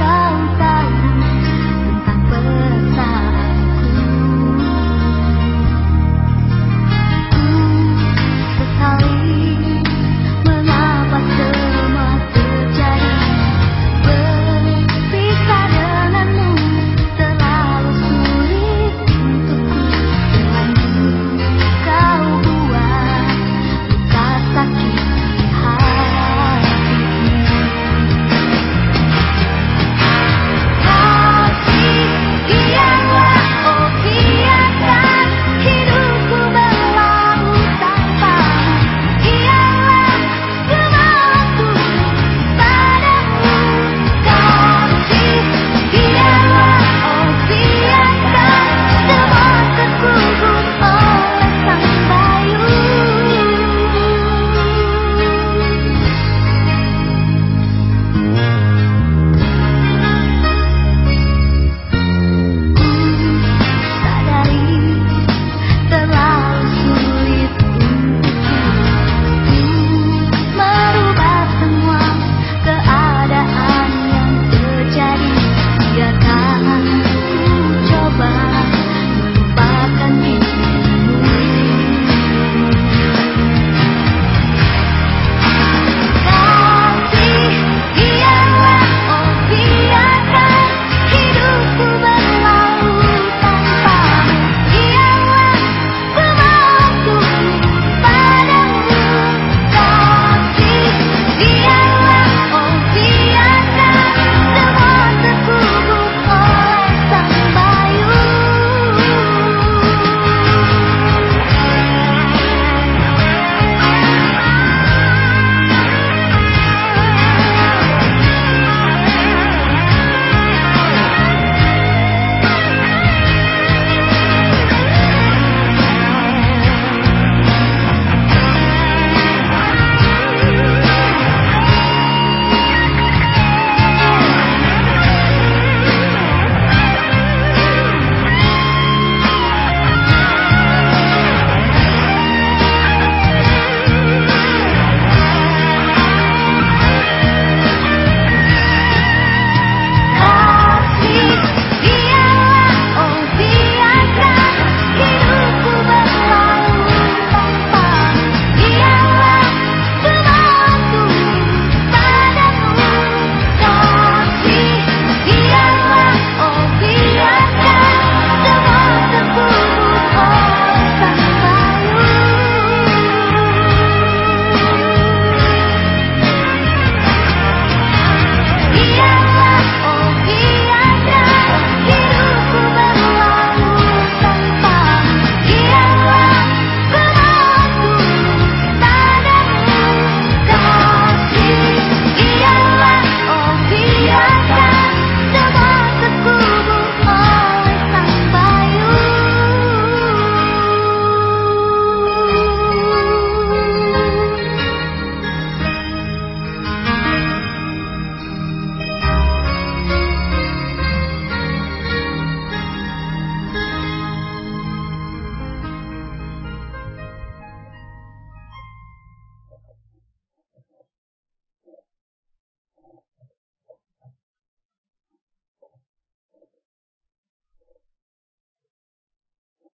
Kau tahu tentang pesan